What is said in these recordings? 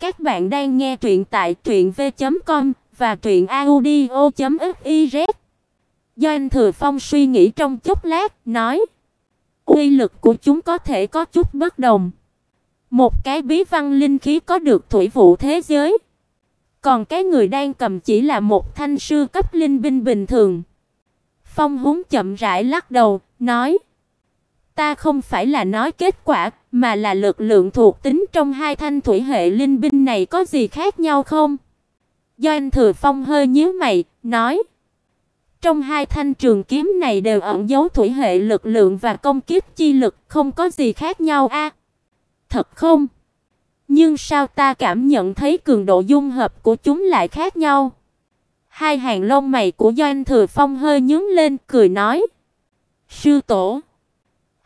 Các bạn đang nghe truyện tại truyệnv.com và truyệnaudio.fiz. Do anh Thừa Phong suy nghĩ trong chốc lát, nói: "Uy lực của chúng có thể có chút bất đồng. Một cái bí văn linh khí có được thủy vụ thế giới, còn cái người đang cầm chỉ là một thanh sư cấp linh binh bình thường." Phong Húng chậm rãi lắc đầu, nói: "Ta không phải là nói kết quả, mà là lực lượng thuộc tính trong hai thanh thủy hệ linh binh này có gì khác nhau không?" Do anh Thừa Phong hơi nhíu mày, nói: "Trong hai thanh trường kiếm này đều ẩn dấu thủy hệ lực lượng và công kích chi lực, không có gì khác nhau a." "Thật không? Nhưng sao ta cảm nhận thấy cường độ dung hợp của chúng lại khác nhau?" Hai hàng lông mày của Doanh Thừa Phong hơi nhướng lên, cười nói: "Sư tổ,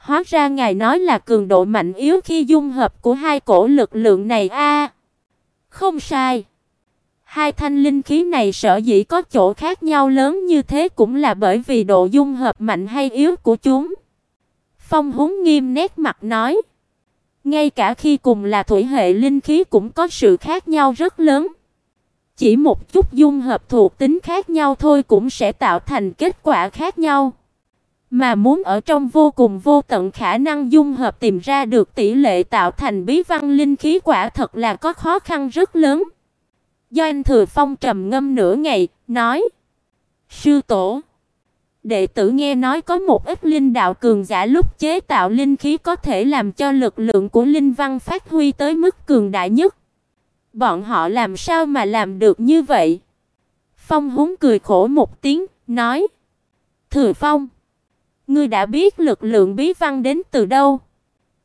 hóa ra ngài nói là cường độ mạnh yếu khi dung hợp của hai cổ lực lượng này a." "Không sai. Hai thanh linh khí này sở dĩ có chỗ khác nhau lớn như thế cũng là bởi vì độ dung hợp mạnh hay yếu của chúng." Phong Húng nghiêm nét mặt nói: "Ngay cả khi cùng là thủy hệ linh khí cũng có sự khác nhau rất lớn." Chỉ một chút dung hợp thuộc tính khác nhau thôi cũng sẽ tạo thành kết quả khác nhau. Mà muốn ở trong vô cùng vô tận khả năng dung hợp tìm ra được tỷ lệ tạo thành bí văn linh khí quả thật là có khó khăn rất lớn. Do anh Thừa Phong trầm ngâm nửa ngày, nói: "Sư tổ, đệ tử nghe nói có một ít linh đạo cường giả lúc chế tạo linh khí có thể làm cho lực lượng của linh văn phát huy tới mức cường đại nhất. Bọn họ làm sao mà làm được như vậy?" Phong Húng cười khổ một tiếng, nói: "Thừa Phong, ngươi đã biết lực lượng bí văn đến từ đâu?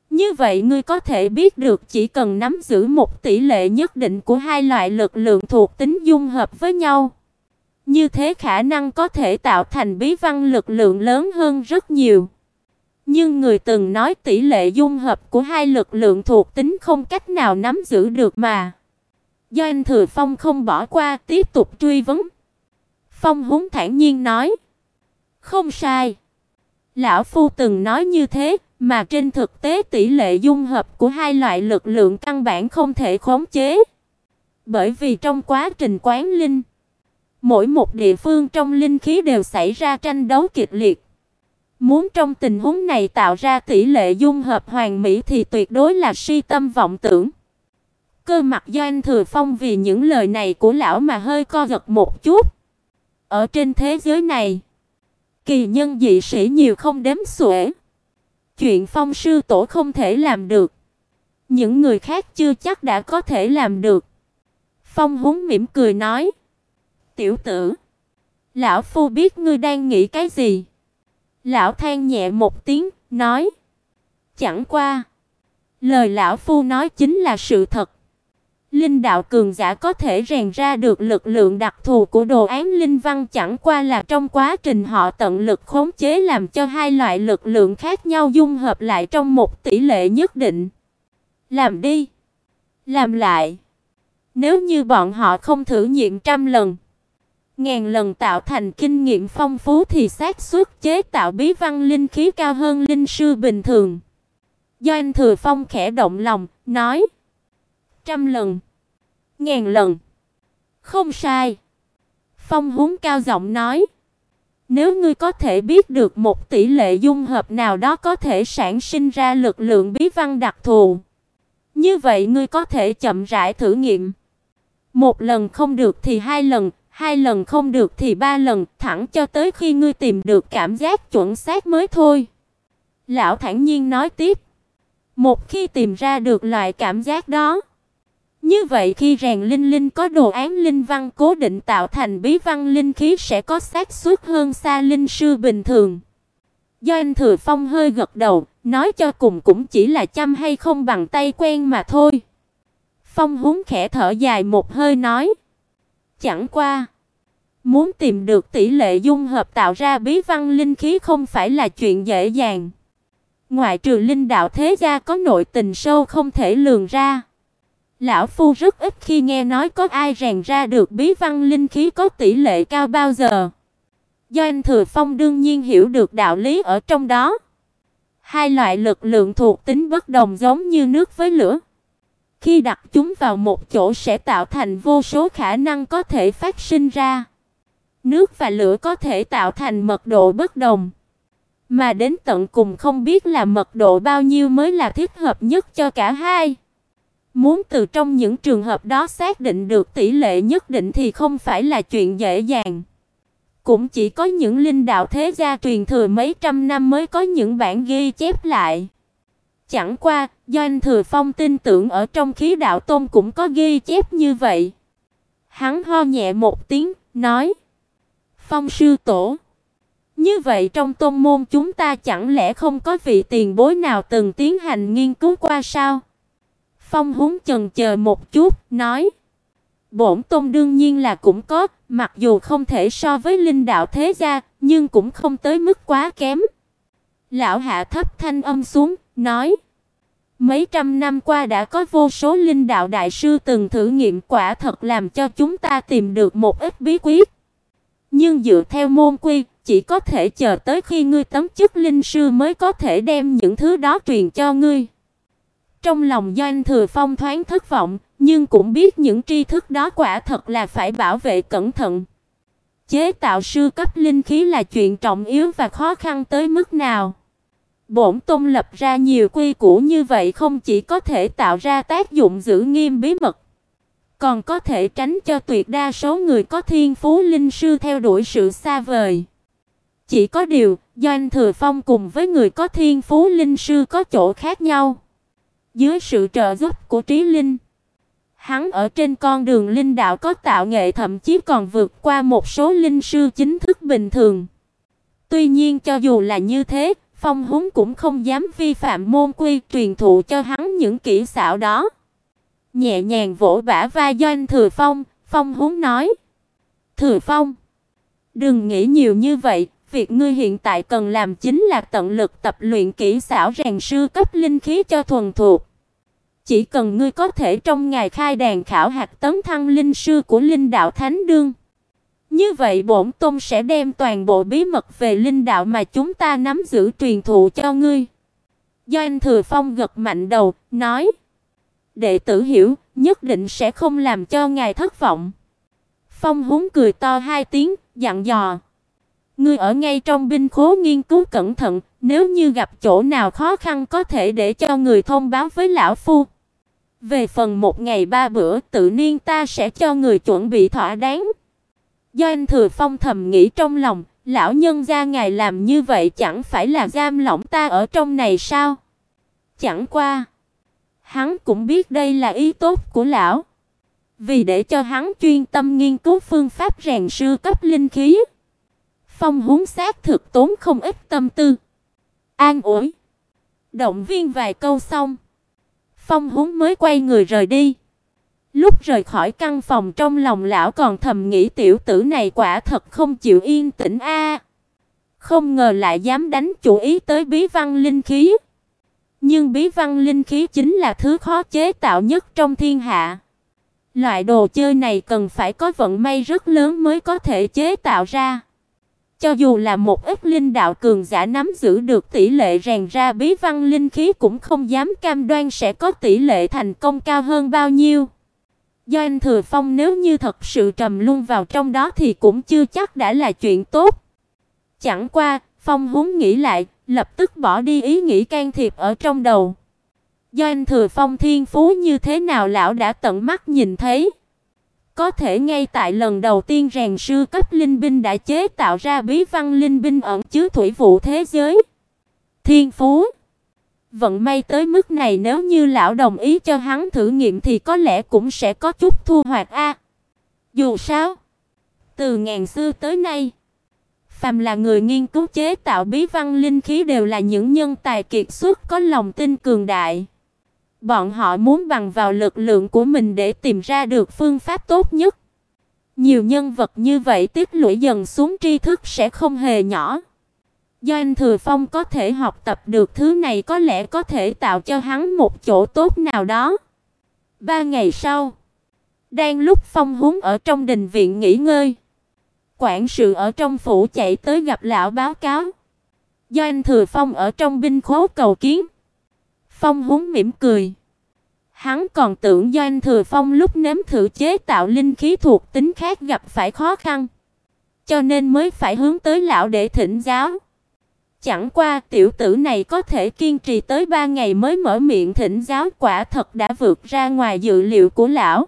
Như vậy ngươi có thể biết được chỉ cần nắm giữ một tỷ lệ nhất định của hai loại lực lượng thuộc tính dung hợp với nhau, như thế khả năng có thể tạo thành bí văn lực lượng lớn hơn rất nhiều." Nhưng người từng nói tỷ lệ dung hợp của hai lực lượng thuộc tính không cách nào nắm giữ được mà. Do anh Thừa Phong không bỏ qua, tiếp tục truy vấn. Phong Húng thản nhiên nói: "Không sai. Lão phu từng nói như thế, mà trên thực tế tỷ lệ dung hợp của hai loại lực lượng căn bản không thể khống chế. Bởi vì trong quá trình quán linh, mỗi một địa phương trong linh khí đều xảy ra tranh đấu kịch liệt. Muốn trong tình huống này tạo ra tỷ lệ dung hợp hoàn mỹ thì tuyệt đối là si tâm vọng tưởng. Cơ mặt Doanh Thừa Phong vì những lời này của lão mà hơi co giật một chút. Ở trên thế giới này, kỳ nhân dị sĩ nhiều không đếm xuể. Chuyện Phong sư tổ không thể làm được, những người khác chưa chắc đã có thể làm được. Phong Húng mỉm cười nói: "Tiểu tử, lão phu biết ngươi đang nghĩ cái gì." Lão than nhẹ một tiếng, nói: "Chẳng qua, lời lão phu nói chính là sự thật. Linh đạo cường giả có thể rèn ra được lực lượng đặc thù của đồ án linh văn chẳng qua là trong quá trình họ tận lực khống chế làm cho hai loại lực lượng khác nhau dung hợp lại trong một tỷ lệ nhất định. Làm đi, làm lại. Nếu như bọn họ không thử nghiệm trăm lần, ngàn lần tạo thành kinh nghiệm phong phú thì xác suất chế tạo bí văn linh khí cao hơn linh sư bình thường. Do anh Thừa Phong khẽ động lòng, nói: "Trăm lần, ngàn lần." "Không sai." Phong Húng cao giọng nói: "Nếu ngươi có thể biết được một tỷ lệ dung hợp nào đó có thể sản sinh ra lực lượng bí văn đặc thù, như vậy ngươi có thể chậm rãi thử nghiệm. Một lần không được thì hai lần, hai lần không được thì ba lần, thẳng cho tới khi ngươi tìm được cảm giác chuẩn xác mới thôi." Lão thản nhiên nói tiếp. Một khi tìm ra được loại cảm giác đó, như vậy khi rèn linh linh có đồ án linh văn cố định tạo thành bí văn linh khí sẽ có xác suất hơn xa linh sư bình thường. Do anh Thừa Phong hơi gật đầu, nói cho cùng cũng chỉ là chăm hay không bằng tay quen mà thôi. Phong húng khẽ thở dài một hơi nói: "Chẳng qua, muốn tìm được tỷ lệ dung hợp tạo ra bí văn linh khí không phải là chuyện dễ dàng. Ngoại trừ linh đạo thế gia có nội tình sâu không thể lường ra, lão phu rất ít khi nghe nói có ai rèn ra được bí văn linh khí có tỷ lệ cao bao giờ." Do anh Thừa Phong đương nhiên hiểu được đạo lý ở trong đó. Hai loại lực lượng thuộc tính bất đồng giống như nước với lửa. Khi đặt chúng vào một chỗ sẽ tạo thành vô số khả năng có thể phát sinh ra. Nước và lửa có thể tạo thành mật độ bất đồng, mà đến tận cùng không biết là mật độ bao nhiêu mới là thích hợp nhất cho cả hai. Muốn từ trong những trường hợp đó xác định được tỷ lệ nhất định thì không phải là chuyện dễ dàng. Cũng chỉ có những linh đạo thế gia truyền thừa mấy trăm năm mới có những bản ghi chép lại. Chẳng qua, do anh Thừa Phong tin tưởng ở trong khí đạo tôn cũng có ghi chép như vậy. Hắn ho nhẹ một tiếng, nói: "Phong sư tổ, như vậy trong tôn môn chúng ta chẳng lẽ không có vị tiền bối nào từng tiến hành nghiên cứu qua sao?" Phong Húng chần chờ một chút, nói: "Bổn tôn đương nhiên là cũng có, mặc dù không thể so với linh đạo thế gia, nhưng cũng không tới mức quá kém." Lão hạ thấp thanh âm xuống, nói: Mấy trăm năm qua đã có vô số linh đạo đại sư từng thử nghiệm quả thật làm cho chúng ta tìm được một ít bí quyết. Nhưng dựa theo môn quy, chỉ có thể chờ tới khi ngươi tấm chức linh sư mới có thể đem những thứ đó truyền cho ngươi. Trong lòng Doanh Thừa Phong thoáng thất vọng, nhưng cũng biết những tri thức đó quả thật là phải bảo vệ cẩn thận. Chế tạo sư cấp linh khí là chuyện trọng yếu và khó khăn tới mức nào. Bổn Tôn lập ra nhiều quy củ như vậy không chỉ có thể tạo ra tác dụng giữ nghiêm bí mật, còn có thể tránh cho tuyệt đa số người có thiên phú linh sư theo đuổi sự xa vời. Chỉ có điều, Doanh Thừa Phong cùng với người có thiên phú linh sư có chỗ khác nhau. Dưới sự trợ giúp của Trí Linh, hắn ở trên con đường linh đạo có tạo nghệ thậm chí còn vượt qua một số linh sư chính thức bình thường. Tuy nhiên cho dù là như thế, Phong Húng cũng không dám vi phạm môn quy truyền thụ cho hắn những kỹ xảo đó. Nhẹ nhàng vỗ bả vai Doanh Thừa Phong, Phong Húng nói: "Thừa Phong, đừng nghĩ nhiều như vậy, việc ngươi hiện tại cần làm chính là tận lực tập luyện kỹ xảo rèn sư cấp linh khí cho thuần thuộc. Chỉ cần ngươi có thể trong ngày khai đàn khảo hạt tấn thăng linh sư của linh đạo thánh đương, như vậy bổn tôn sẽ đem toàn bộ bí mật về linh đạo mà chúng ta nắm giữ truyền thụ cho ngươi. Do anh Thừa Phong gật mạnh đầu, nói: "Đệ tử hiểu, nhất định sẽ không làm cho ngài thất vọng." Phong Húng cười to hai tiếng, dặn dò: "Ngươi ở ngay trong binh khố nghiên cứu cẩn thận, nếu như gặp chỗ nào khó khăn có thể để cho người thông báo với lão phu." Về phần một ngày ba bữa, tự nhiên ta sẽ cho người chuẩn bị thỏa đáng. Do anh Thừa Phong thầm nghĩ trong lòng, lão nhân gia ngài làm như vậy chẳng phải là giam lỏng ta ở trong này sao? Chẳng qua, hắn cũng biết đây là ý tốt của lão. Vì để cho hắn chuyên tâm nghiên cứu phương pháp rèn sư cấp linh khí, Phong huống xác thực tốn không ít tâm tư. An ủi, động viên vài câu xong, Phong huống mới quay người rời đi. Lúc rời khỏi căn phòng trong lòng lão còn thầm nghĩ tiểu tử này quả thật không chịu yên tĩnh a. Không ngờ lại dám đánh chủ ý tới bí văn linh khí. Nhưng bí văn linh khí chính là thứ khó chế tạo nhất trong thiên hạ. Loại đồ chơi này cần phải có vận may rất lớn mới có thể chế tạo ra. Cho dù là một ít linh đạo cường giả nắm giữ được tỷ lệ rèn ra bí văn linh khí cũng không dám cam đoan sẽ có tỷ lệ thành công cao hơn bao nhiêu. Do anh Thừa Phong nếu như thật sự trầm luân vào trong đó thì cũng chưa chắc đã là chuyện tốt. Chẳng qua, Phong huống nghĩ lại, lập tức bỏ đi ý nghĩ can thiệp ở trong đầu. Do anh Thừa Phong thiên phú như thế nào lão đã tận mắt nhìn thấy. Có thể ngay tại lần đầu tiên rèn sư cấp linh binh đã chế tạo ra bí văn linh binh ẩn chứa thủy vụ thế giới. Thiên phú Vận may tới mức này nếu như lão đồng ý cho hắn thử nghiệm thì có lẽ cũng sẽ có chút thu hoạch a. dù sao, từ ngàn xưa tới nay, phàm là người nghiên cứu chế tạo bí văn linh khí đều là những nhân tài kiệt xuất có lòng tin cường đại. Bọn họ muốn bằng vào lực lượng của mình để tìm ra được phương pháp tốt nhất. Nhiều nhân vật như vậy tích lũy dần xuống tri thức sẽ không hề nhỏ. Do anh Thừa Phong có thể học tập được thứ này có lẽ có thể tạo cho hắn một chỗ tốt nào đó. Ba ngày sau, đang lúc Phong húng ở trong đình viện nghỉ ngơi, quản sự ở trong phủ chạy tới gặp lão báo cáo. Do anh Thừa Phong ở trong binh khố cầu kiến. Phong húng mỉm cười. Hắn còn tưởng Doanh Thừa Phong lúc nếm thử chế tạo linh khí thuộc tính khác gặp phải khó khăn, cho nên mới phải hướng tới lão để thỉnh giáo. Chẳng qua tiểu tử này có thể kiên trì tới 3 ngày mới mở miệng thỉnh giáo quả thật đã vượt ra ngoài dự liệu của lão.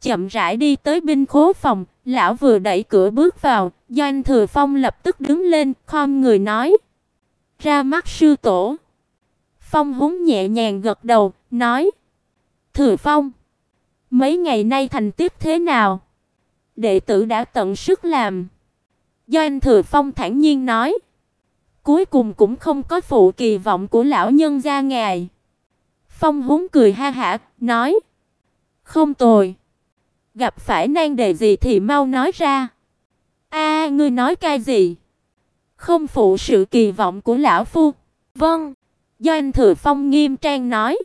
Chậm rãi đi tới binh khố phòng, lão vừa đẩy cửa bước vào, Doanh Thừa Phong lập tức đứng lên, khom người nói: "Ra mắt sư tổ." Phong húng nhẹ nhàng gật đầu, nói: "Thừa Phong, mấy ngày nay thành tiếp thế nào?" Đệ tử đã tận sức làm. Do anh Thừa Phong thản nhiên nói: "Cuối cùng cũng không có phụ kỳ vọng của lão nhân gia ngài." Phong húng cười ha hả, nói: "Không tồi." gặp phải nan đề gì thì mau nói ra. A, ngươi nói cái gì? Không phụ sự kỳ vọng của lão phu. Vâng, Doanh Thừa Phong nghiêm trang nói.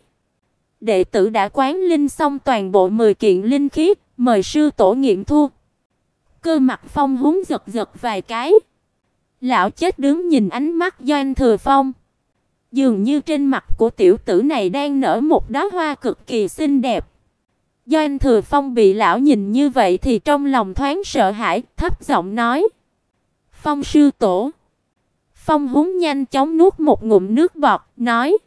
Đệ tử đã quán linh xong toàn bộ 10 kiện linh khí, mời sư tổ nghiệm thu. Cơ mặt Phong húng giật giật vài cái. Lão chết đứng nhìn ánh mắt Doanh Thừa Phong. Dường như trên mặt của tiểu tử này đang nở một đóa hoa cực kỳ xinh đẹp. Doanh Thừa Phong bị lão nhìn như vậy thì trong lòng thoáng sợ hãi, thấp giọng nói: "Phong sư tổ." Phong Húng nhanh chóng nuốt một ngụm nước bọt, nói: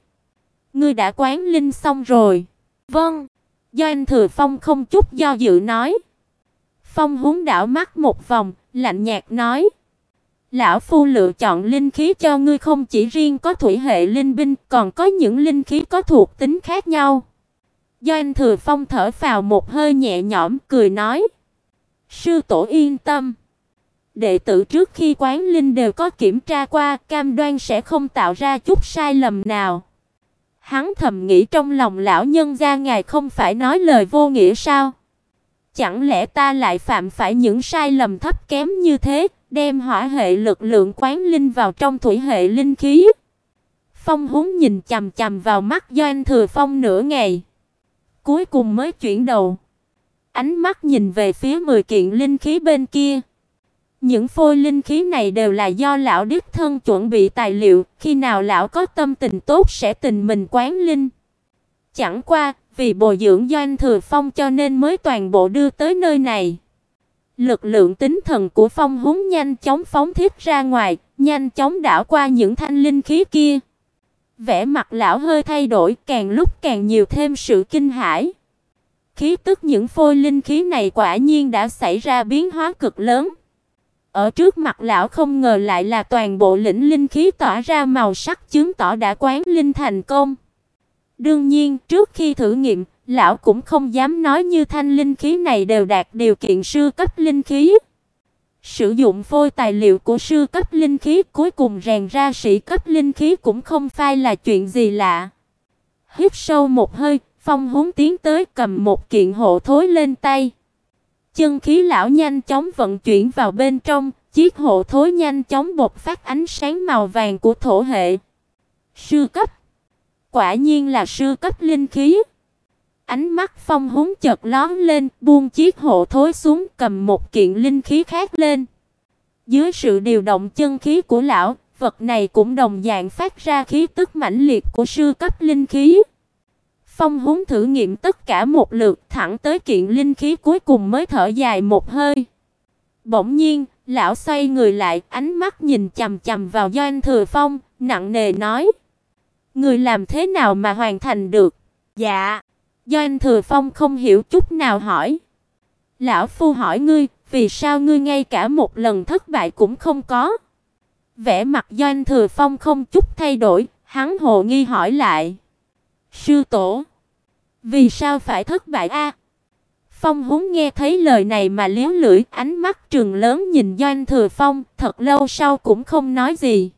"Ngươi đã quán linh xong rồi?" "Vâng." Doanh Thừa Phong không chút do dự nói. Phong Húng đảo mắt một vòng, lạnh nhạt nói: "Lão phu lựa chọn linh khí cho ngươi không chỉ riêng có thủy hệ linh binh, còn có những linh khí có thuộc tính khác nhau." Doanh Thừa Phong thở phào một hơi nhẹ nhõm, cười nói: "Sư tổ yên tâm, đệ tử trước khi quán linh đều có kiểm tra qua, cam đoan sẽ không tạo ra chút sai lầm nào." Hắn thầm nghĩ trong lòng lão nhân gia ngài không phải nói lời vô nghĩa sao? Chẳng lẽ ta lại phạm phải những sai lầm thấp kém như thế, đem hỏa hệ lực lượng quán linh vào trong thủy hệ linh khí? Phong Húng nhìn chằm chằm vào mắt Doanh Thừa Phong nửa ngày cuối cùng mới chuyển đầu. Ánh mắt nhìn về phía 10 kiện linh khí bên kia. Những phôi linh khí này đều là do lão đích thân chuẩn bị tài liệu, khi nào lão có tâm tình tốt sẽ tình mình quán linh. Chẳng qua, vì bồi dưỡng Doanh Thừa Phong cho nên mới toàn bộ đưa tới nơi này. Lực lượng tinh thần của Phong Húng nhanh chóng phóng thiết ra ngoài, nhanh chóng đảo qua những thanh linh khí kia. Vẻ mặt lão hơi thay đổi, càng lúc càng nhiều thêm sự kinh hãi. Khí tức những phôi linh khí này quả nhiên đã xảy ra biến hóa cực lớn. Ở trước mặt lão không ngờ lại là toàn bộ lĩnh linh khí tỏa ra màu sắc chứng tỏ đã quán linh thành công. Đương nhiên, trước khi thử nghiệm, lão cũng không dám nói như thanh linh khí này đều đạt điều kiện sư cấp linh khí. Sử dụng phôi tài liệu của sư cấp linh khí cuối cùng rèn ra sĩ cấp linh khí cũng không phải là chuyện gì lạ. Hít sâu một hơi, Phong Húng tiến tới cầm một kiện hộ thối lên tay. Chân khí lão nhanh chóng vận chuyển vào bên trong, chiếc hộ thối nhanh chóng bộc phát ánh sáng màu vàng của thổ hệ. Sư cấp. Quả nhiên là sư cấp linh khí. Ánh mắt Phong Húng chợt lóe lên, buông chiếc hộ thối xuống, cầm một kiện linh khí khác lên. Dưới sự điều động chân khí của lão, vật này cũng đồng dạng phát ra khí tức mãnh liệt của sư cấp linh khí. Phong Húng thử nghiệm tất cả một lượt, thẳng tới kiện linh khí cuối cùng mới thở dài một hơi. Bỗng nhiên, lão xoay người lại, ánh mắt nhìn chằm chằm vào Doanh Thừa Phong, nặng nề nói: "Người làm thế nào mà hoàn thành được?" "Dạ." Doanh Thừa Phong không hiểu chút nào hỏi. Lão phu hỏi ngươi, vì sao ngươi ngay cả một lần thất bại cũng không có? Vẻ mặt Doanh Thừa Phong không chút thay đổi, hắn hồ nghi hỏi lại. Sư tổ, vì sao phải thất bại a? Phong Húng nghe thấy lời này mà liếu lưỡi, ánh mắt trừng lớn nhìn Doanh Thừa Phong, thật lâu sau cũng không nói gì.